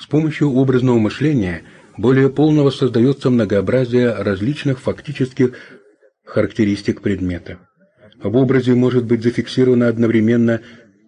С помощью образного мышления более полного создается многообразие различных фактических характеристик предмета. В образе может быть зафиксировано одновременно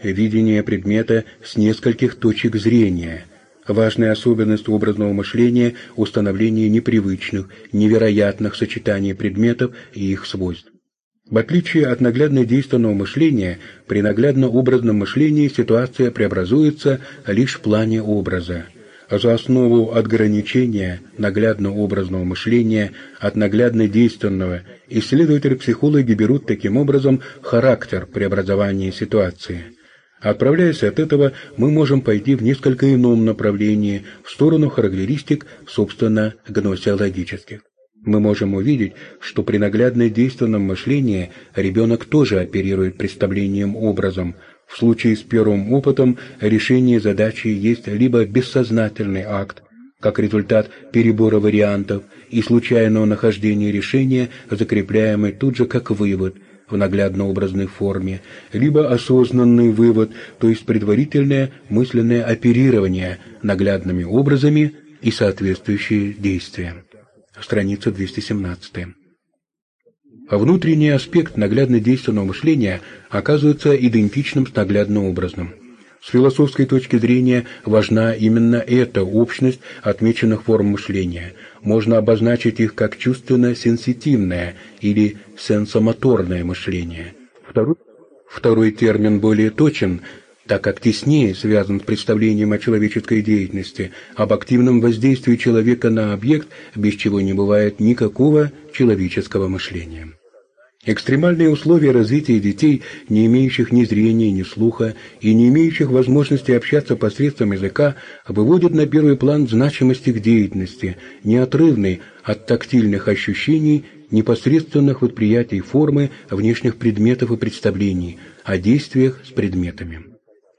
видение предмета с нескольких точек зрения. Важная особенность образного мышления – установление непривычных, невероятных сочетаний предметов и их свойств. В отличие от наглядно-действенного мышления, при наглядно-образном мышлении ситуация преобразуется лишь в плане образа. За основу отграничения наглядно-образного мышления от наглядно-действенного исследователи-психологи берут таким образом характер преобразования ситуации. Отправляясь от этого, мы можем пойти в несколько ином направлении, в сторону характеристик, собственно, гносеологических мы можем увидеть, что при наглядно действенном мышлении ребенок тоже оперирует представлением образом. В случае с первым опытом решение задачи есть либо бессознательный акт, как результат перебора вариантов и случайного нахождения решения, закрепляемый тут же как вывод в наглядно-образной форме, либо осознанный вывод, то есть предварительное мысленное оперирование наглядными образами и соответствующие действия страница 217. А внутренний аспект наглядно-действенного мышления оказывается идентичным с наглядно-образным. С философской точки зрения важна именно эта общность отмеченных форм мышления. Можно обозначить их как чувственно-сенситивное или сенсомоторное мышление. Второй, второй термин более точен – так как теснее связан с представлением о человеческой деятельности, об активном воздействии человека на объект, без чего не бывает никакого человеческого мышления. Экстремальные условия развития детей, не имеющих ни зрения, ни слуха и не имеющих возможности общаться посредством языка, выводят на первый план значимость их деятельности, неотрывной от тактильных ощущений, непосредственных восприятий формы внешних предметов и представлений, о действиях с предметами.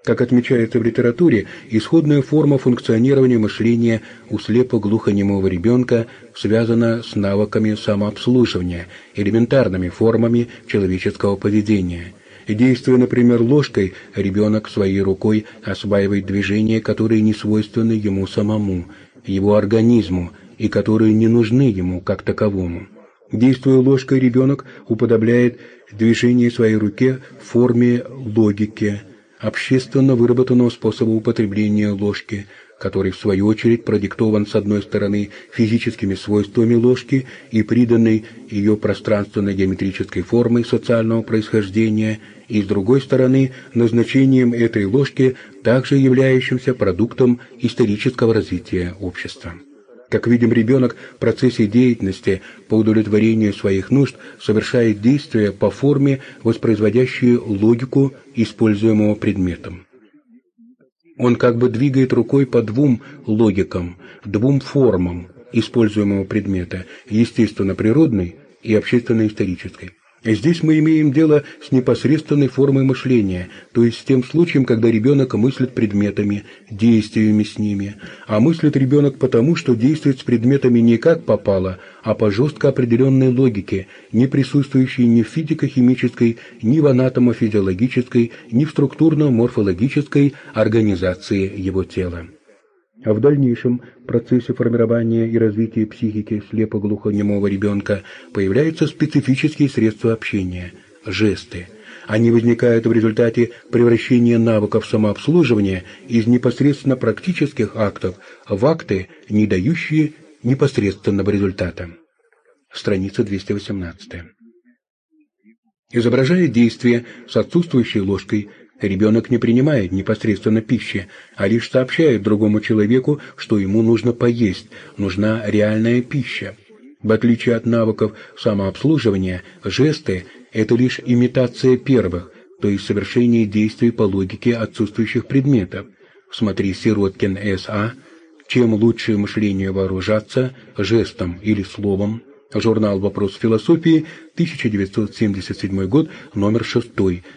Как отмечается в литературе, исходная форма функционирования мышления у слепо-глухонемого ребенка связана с навыками самообслуживания, элементарными формами человеческого поведения. Действуя, например, ложкой, ребенок своей рукой осваивает движения, которые не свойственны ему самому, его организму, и которые не нужны ему как таковому. Действуя ложкой, ребенок уподобляет движение своей руке в форме логики – общественно выработанного способа употребления ложки, который в свою очередь продиктован с одной стороны физическими свойствами ложки и приданной ее пространственно-геометрической формой социального происхождения, и с другой стороны назначением этой ложки, также являющимся продуктом исторического развития общества. Как видим, ребенок в процессе деятельности по удовлетворению своих нужд совершает действия по форме, воспроизводящие логику используемого предметом. Он как бы двигает рукой по двум логикам, двум формам используемого предмета, естественно природной и общественно-исторической. Здесь мы имеем дело с непосредственной формой мышления, то есть с тем случаем, когда ребенок мыслит предметами, действиями с ними. А мыслит ребенок потому, что действует с предметами не как попало, а по жестко определенной логике, не присутствующей ни в физико-химической, ни в анатомо-физиологической, ни в структурно-морфологической организации его тела. А в дальнейшем процессе формирования и развития психики слепо-глухонемого ребенка появляются специфические средства общения – жесты. Они возникают в результате превращения навыков самообслуживания из непосредственно практических актов в акты, не дающие непосредственного результата. Страница 218. Изображая действие с отсутствующей ложкой, Ребенок не принимает непосредственно пищи, а лишь сообщает другому человеку, что ему нужно поесть, нужна реальная пища. В отличие от навыков самообслуживания, жесты – это лишь имитация первых, то есть совершение действий по логике отсутствующих предметов. Смотри Сироткин С.А. Чем лучше мышление вооружаться, жестом или словом, Журнал «Вопрос философии», 1977 год, номер 6,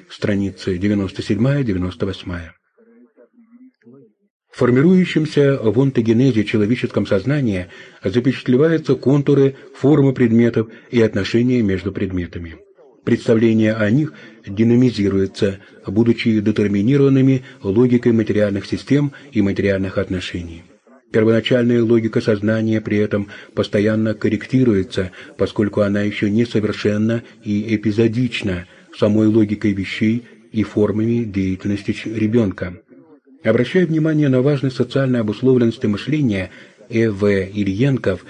страницы 97-98. В формирующемся в онтогенезе человеческом сознании запечатлеваются контуры, формы предметов и отношения между предметами. Представление о них динамизируется, будучи детерминированными логикой материальных систем и материальных отношений. Первоначальная логика сознания при этом постоянно корректируется, поскольку она еще не совершенна и эпизодична самой логикой вещей и формами деятельности ребенка. Обращая внимание на важность социальной обусловленности мышления, Э.В. Ильенков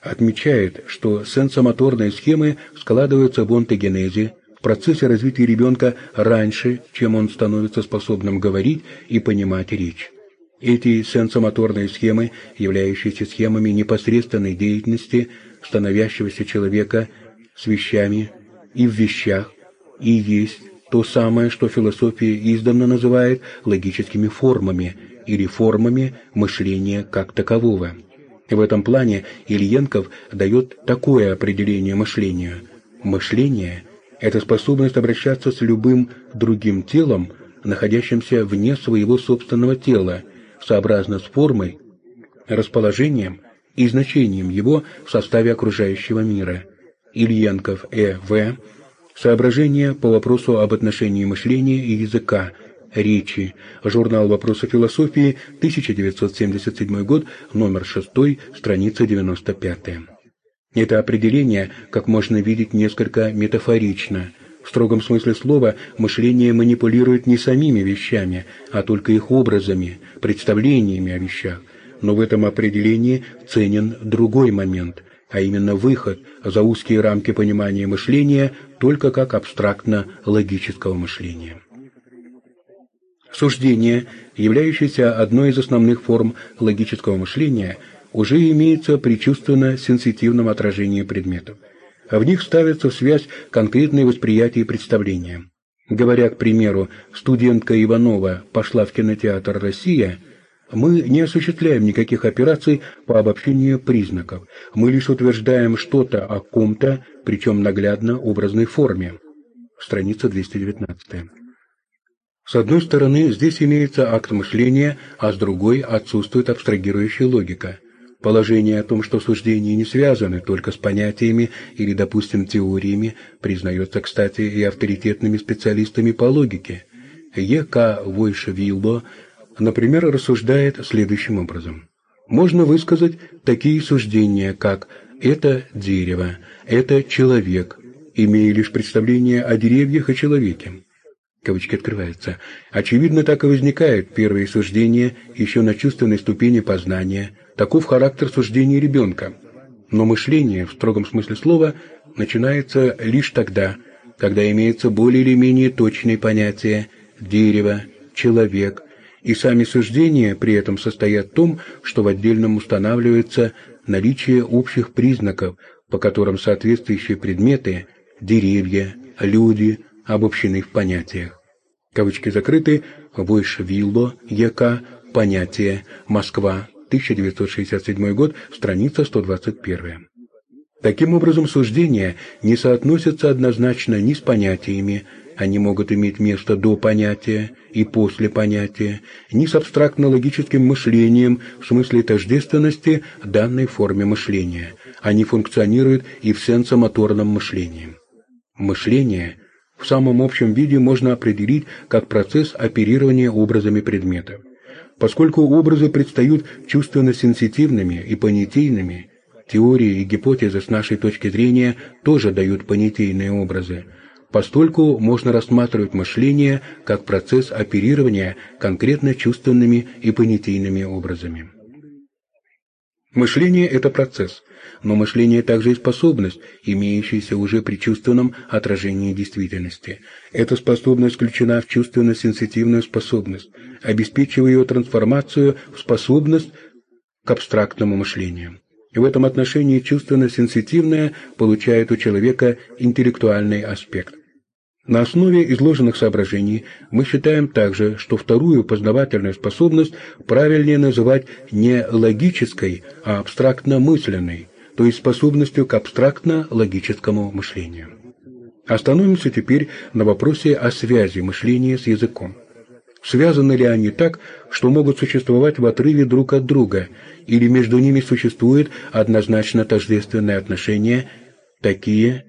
отмечает, что сенсомоторные схемы складываются в онтогенезе, в процессе развития ребенка раньше, чем он становится способным говорить и понимать речь. Эти сенсомоторные схемы, являющиеся схемами непосредственной деятельности становящегося человека с вещами и в вещах, и есть то самое, что философия издавна называет логическими формами или формами мышления как такового. В этом плане Ильенков дает такое определение мышлению. Мышление – это способность обращаться с любым другим телом, находящимся вне своего собственного тела, сообразно с формой, расположением и значением его в составе окружающего мира. Ильенков Э.В. Соображения по вопросу об отношении мышления и языка, речи. Журнал «Вопросы философии», 1977 год, номер 6, страница 95. Это определение, как можно видеть, несколько метафорично. В строгом смысле слова мышление манипулирует не самими вещами, а только их образами, представлениями о вещах. Но в этом определении ценен другой момент – а именно выход за узкие рамки понимания мышления только как абстрактно-логического мышления. Суждение, являющееся одной из основных форм логического мышления, уже имеется при чувственно-сенситивном отражении предметов. А в них ставятся в связь конкретные восприятия и представления. Говоря, к примеру, студентка Иванова пошла в кинотеатр «Россия», мы не осуществляем никаких операций по обобщению признаков. Мы лишь утверждаем что-то о ком-то, причем наглядно образной форме. Страница 219. С одной стороны, здесь имеется акт мышления, а с другой отсутствует абстрагирующая логика. Положение о том, что суждения не связаны только с понятиями или, допустим, теориями, признается, кстати, и авторитетными специалистами по логике. Е.К. Войшевилбо например, рассуждает следующим образом. Можно высказать такие суждения, как «это дерево», «это человек», имея лишь представление о деревьях и человеке. Кавычки открываются. Очевидно, так и возникают первые суждения еще на чувственной ступени познания. Таков характер суждения ребенка. Но мышление, в строгом смысле слова, начинается лишь тогда, когда имеется более или менее точные понятия «дерево», «человек», и сами суждения при этом состоят в том, что в отдельном устанавливается наличие общих признаков, по которым соответствующие предметы, деревья, люди обобщены в понятиях. Кавычки закрыты. Войш Вилло, ЯК, понятие, Москва, 1967 год, страница 121. Таким образом, суждения не соотносятся однозначно ни с понятиями, они могут иметь место до понятия и после понятия, ни с абстрактно-логическим мышлением в смысле тождественности данной форме мышления. Они функционируют и в сенсомоторном мышлении. Мышление в самом общем виде можно определить как процесс оперирования образами предметов. Поскольку образы предстают чувственно-сенситивными и понятийными, теории и гипотезы с нашей точки зрения тоже дают понятийные образы – Постольку можно рассматривать мышление как процесс оперирования конкретно чувственными и понятийными образами. Мышление – это процесс, но мышление также и способность, имеющаяся уже при чувственном отражении действительности. Эта способность включена в чувственно-сенситивную способность, обеспечивая ее трансформацию в способность к абстрактному мышлению. И в этом отношении чувственно-сенситивное получает у человека интеллектуальный аспект. На основе изложенных соображений мы считаем также, что вторую познавательную способность правильнее называть не логической, а абстрактно-мысленной, то есть способностью к абстрактно-логическому мышлению. Остановимся теперь на вопросе о связи мышления с языком. Связаны ли они так, что могут существовать в отрыве друг от друга, или между ними существует однозначно тождественное отношение, такие,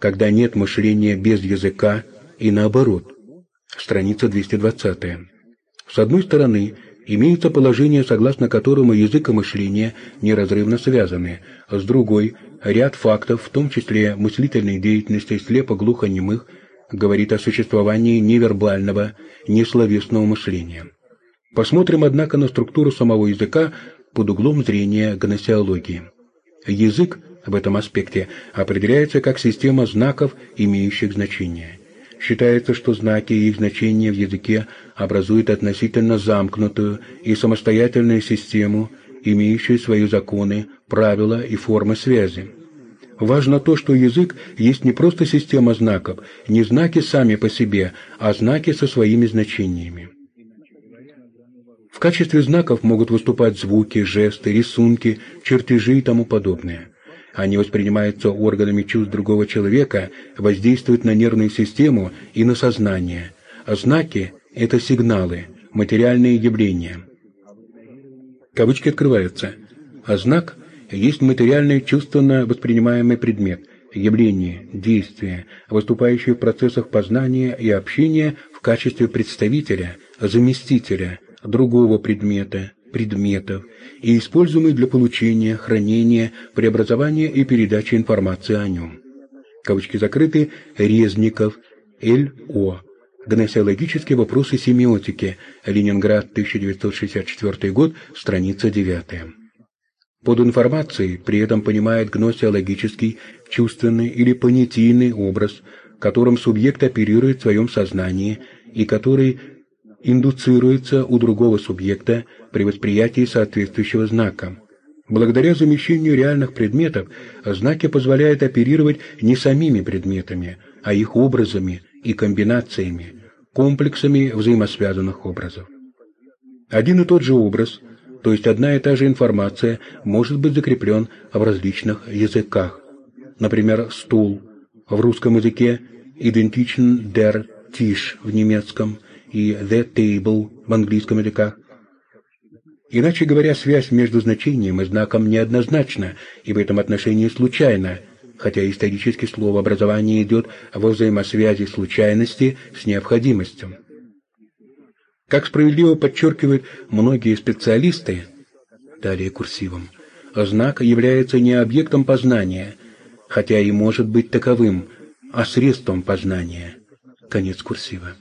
когда нет мышления без языка и наоборот. Страница 220. С одной стороны, Имеется положение, согласно которому язык и мышление неразрывно связаны, а с другой – ряд фактов, в том числе мыслительной деятельности слепо-глухонемых, говорит о существовании невербального, несловесного мышления. Посмотрим, однако, на структуру самого языка под углом зрения гносеологии. Язык в этом аспекте определяется как система знаков, имеющих значение. Считается, что знаки и их значения в языке образуют относительно замкнутую и самостоятельную систему, имеющую свои законы, правила и формы связи. Важно то, что язык есть не просто система знаков, не знаки сами по себе, а знаки со своими значениями. В качестве знаков могут выступать звуки, жесты, рисунки, чертежи и тому подобное. Они воспринимаются органами чувств другого человека, воздействуют на нервную систему и на сознание. А знаки – это сигналы, материальные явления. Кавычки открываются. А знак есть материальный чувственно воспринимаемый предмет, явление, действие, выступающее в процессах познания и общения в качестве представителя, заместителя, другого предмета, предметов и используемый для получения, хранения, преобразования и передачи информации о нем. Кавычки закрыты. Резников, Л.О. Гносеологические вопросы семиотики. Ленинград, 1964 год, страница 9. Под информацией при этом понимает гносеологический, чувственный или понятийный образ, которым субъект оперирует в своем сознании и который индуцируется у другого субъекта при восприятии соответствующего знака. Благодаря замещению реальных предметов знаки позволяют оперировать не самими предметами, а их образами и комбинациями, комплексами взаимосвязанных образов. Один и тот же образ, то есть одна и та же информация, может быть закреплен в различных языках. Например, стул в русском языке идентичен der Tisch в немецком, и the table в английском языках. Иначе говоря, связь между значением и знаком неоднозначна и в этом отношении случайна, хотя исторически слово образование идет во взаимосвязи случайности с необходимостью. Как справедливо подчеркивают многие специалисты, далее курсивом, знак является не объектом познания, хотя и может быть таковым, а средством познания. Конец курсива.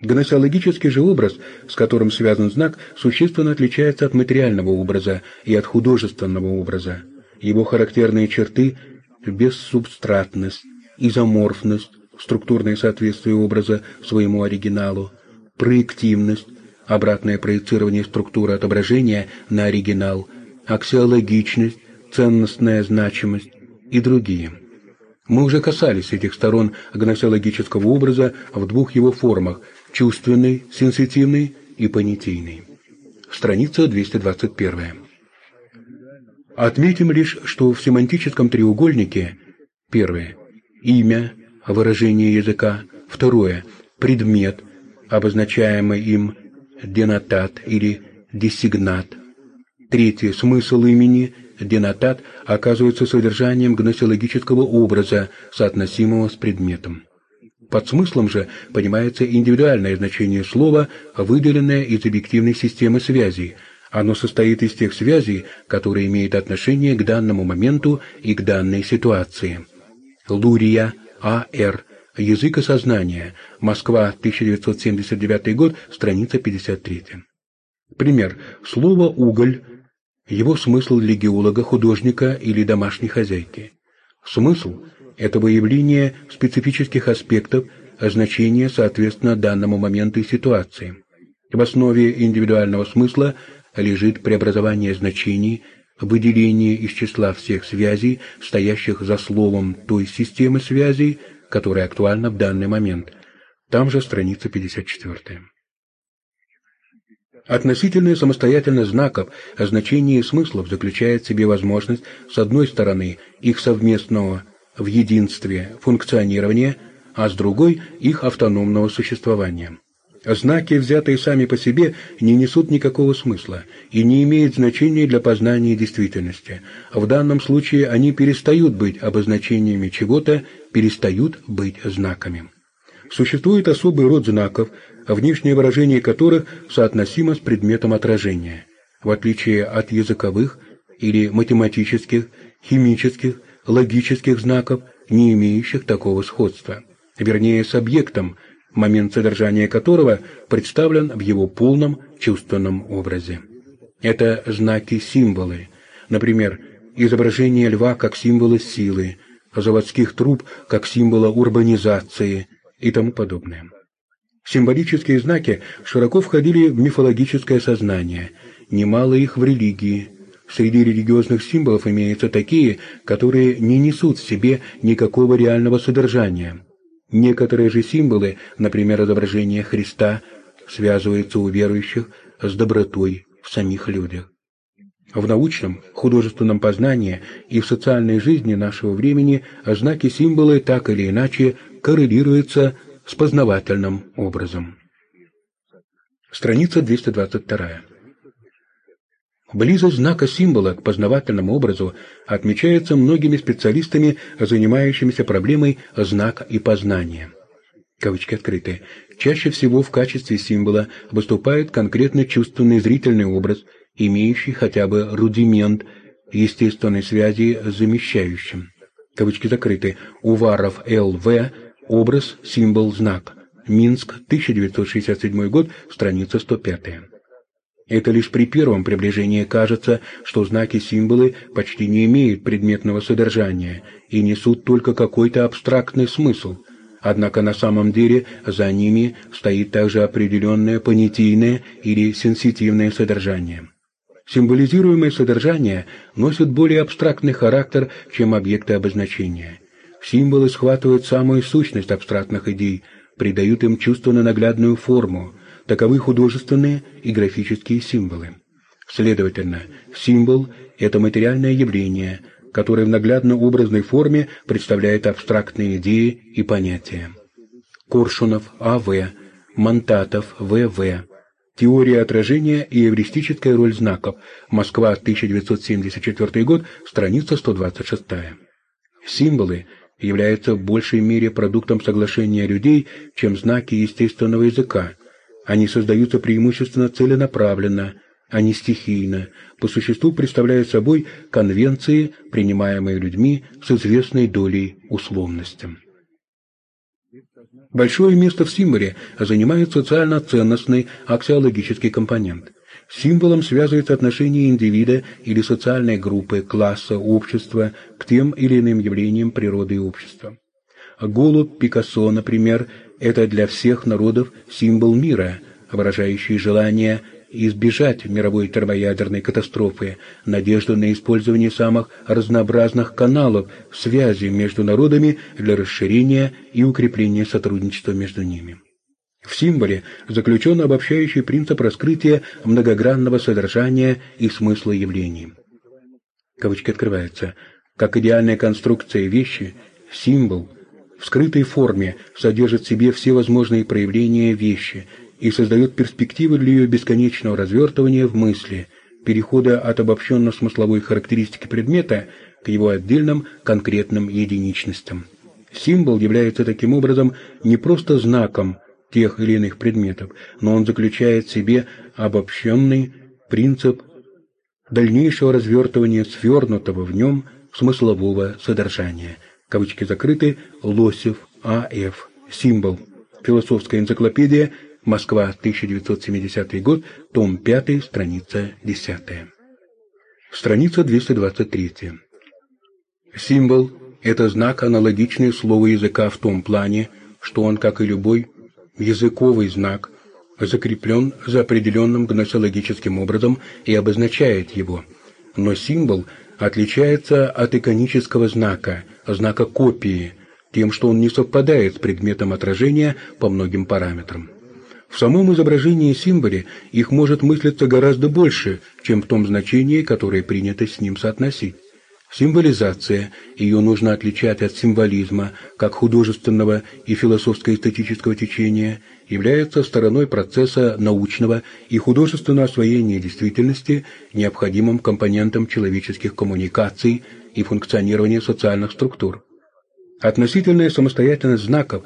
Гносеологический же образ, с которым связан знак, существенно отличается от материального образа и от художественного образа. Его характерные черты – бессубстратность, изоморфность, структурное соответствие образа своему оригиналу, проективность, обратное проецирование структуры отображения на оригинал, аксиологичность, ценностная значимость и другие. Мы уже касались этих сторон гносеологического образа в двух его формах – чувственный, сенситивный и понятийный. Страница 221. Отметим лишь, что в семантическом треугольнике первое – имя, выражение языка, второе – предмет, обозначаемый им денотат или десигнат, третье – смысл имени, денотат оказывается содержанием гносеологического образа, соотносимого с предметом. Под смыслом же понимается индивидуальное значение слова, выделенное из объективной системы связей. Оно состоит из тех связей, которые имеют отношение к данному моменту и к данной ситуации. Лурия, А.Р. Язык и сознание. Москва, 1979 год, страница 53. Пример. Слово «уголь» его смысл для геолога, художника или домашней хозяйки. Смысл это выявление специфических аспектов значения соответственно данному моменту и ситуации. В основе индивидуального смысла лежит преобразование значений, выделение из числа всех связей, стоящих за словом той системы связей, которая актуальна в данный момент. Там же страница 54. Относительная самостоятельность знаков о значении смыслов заключает в себе возможность, с одной стороны, их совместного в единстве функционирования, а с другой – их автономного существования. Знаки, взятые сами по себе, не несут никакого смысла и не имеют значения для познания действительности. В данном случае они перестают быть обозначениями чего-то, перестают быть знаками. существует особый род знаков, внешнее выражение которых соотносимо с предметом отражения, в отличие от языковых или математических, химических, логических знаков, не имеющих такого сходства, вернее с объектом, момент содержания которого представлен в его полном чувственном образе. Это знаки-символы, например, изображение льва как символа силы, заводских труб как символа урбанизации и тому подобное. Символические знаки широко входили в мифологическое сознание, немало их в религии. Среди религиозных символов имеются такие, которые не несут в себе никакого реального содержания. Некоторые же символы, например, изображение Христа, связываются у верующих с добротой в самих людях. В научном, художественном познании и в социальной жизни нашего времени знаки-символы так или иначе коррелируются с познавательным образом. Страница 222. Близость знака-символа к познавательному образу отмечается многими специалистами, занимающимися проблемой знака и познания. Кавычки открыты. Чаще всего в качестве символа выступает конкретно чувственный зрительный образ, имеющий хотя бы рудимент естественной связи с замещающим. Кавычки закрыты. Уваров Л.В. Образ, символ, знак. Минск, 1967 год, страница 105. Это лишь при первом приближении кажется, что знаки-символы почти не имеют предметного содержания и несут только какой-то абстрактный смысл. Однако на самом деле за ними стоит также определенное понятийное или сенситивное содержание. Символизируемое содержание носит более абстрактный характер, чем объекты обозначения. Символы схватывают самую сущность абстрактных идей, придают им чувственно-наглядную форму, таковы художественные и графические символы. Следовательно, символ – это материальное явление, которое в наглядно-образной форме представляет абстрактные идеи и понятия. Коршунов, А.В., Монтатов, В.В., Теория отражения и эвристическая роль знаков. Москва, 1974 год, страница 126. Символы являются в большей мере продуктом соглашения людей, чем знаки естественного языка. Они создаются преимущественно целенаправленно, а не стихийно, по существу представляют собой конвенции, принимаемые людьми с известной долей условности. Большое место в символе занимает социально-ценностный аксиологический компонент. Символом связывается отношение индивида или социальной группы, класса, общества к тем или иным явлениям природы и общества. Голубь Пикассо, например, это для всех народов символ мира, выражающий желание избежать мировой термоядерной катастрофы, надежду на использование самых разнообразных каналов связи между народами для расширения и укрепления сотрудничества между ними. В символе заключен обобщающий принцип раскрытия многогранного содержания и смысла явлений. Кавычки открываются. Как идеальная конструкция вещи, символ в скрытой форме содержит в себе все возможные проявления вещи – и создает перспективы для ее бесконечного развертывания в мысли, перехода от обобщенно-смысловой характеристики предмета к его отдельным конкретным единичностям. Символ является таким образом не просто знаком тех или иных предметов, но он заключает в себе обобщенный принцип дальнейшего развертывания свернутого в нем смыслового содержания. Кавычки закрыты. Лосев А.Ф. Символ. Философская энциклопедия Москва, 1970 год, том 5, страница 10. Страница 223. Символ – это знак, аналогичный слову языка в том плане, что он, как и любой языковый знак, закреплен за определенным гносеологическим образом и обозначает его. Но символ отличается от иконического знака, знака копии, тем, что он не совпадает с предметом отражения по многим параметрам. В самом изображении символе их может мыслиться гораздо больше, чем в том значении, которое принято с ним соотносить. Символизация, ее нужно отличать от символизма, как художественного и философско-эстетического течения, является стороной процесса научного и художественного освоения действительности, необходимым компонентом человеческих коммуникаций и функционирования социальных структур. Относительная самостоятельность знаков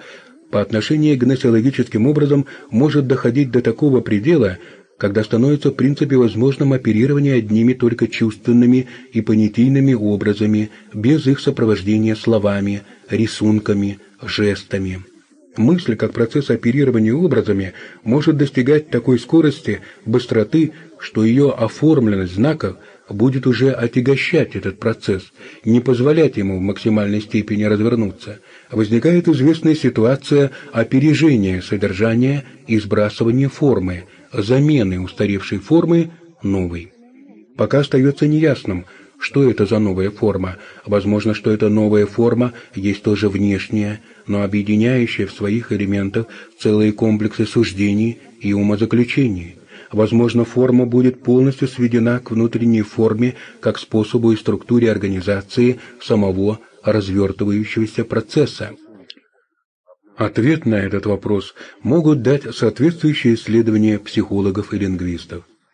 по отношению к гносеологическим образом может доходить до такого предела, когда становится в принципе возможным оперирование одними только чувственными и понятийными образами, без их сопровождения словами, рисунками, жестами. Мысль, как процесс оперирования образами, может достигать такой скорости, быстроты, что ее оформленность знаков будет уже отягощать этот процесс, не позволять ему в максимальной степени развернуться. Возникает известная ситуация опережения содержания и сбрасывания формы, замены устаревшей формы новой. Пока остается неясным, что это за новая форма. Возможно, что эта новая форма есть тоже внешняя, но объединяющая в своих элементах целые комплексы суждений и умозаключений. Возможно, форма будет полностью сведена к внутренней форме как способу и структуре организации самого развертывающегося процесса. Ответ на этот вопрос могут дать соответствующие исследования психологов и лингвистов.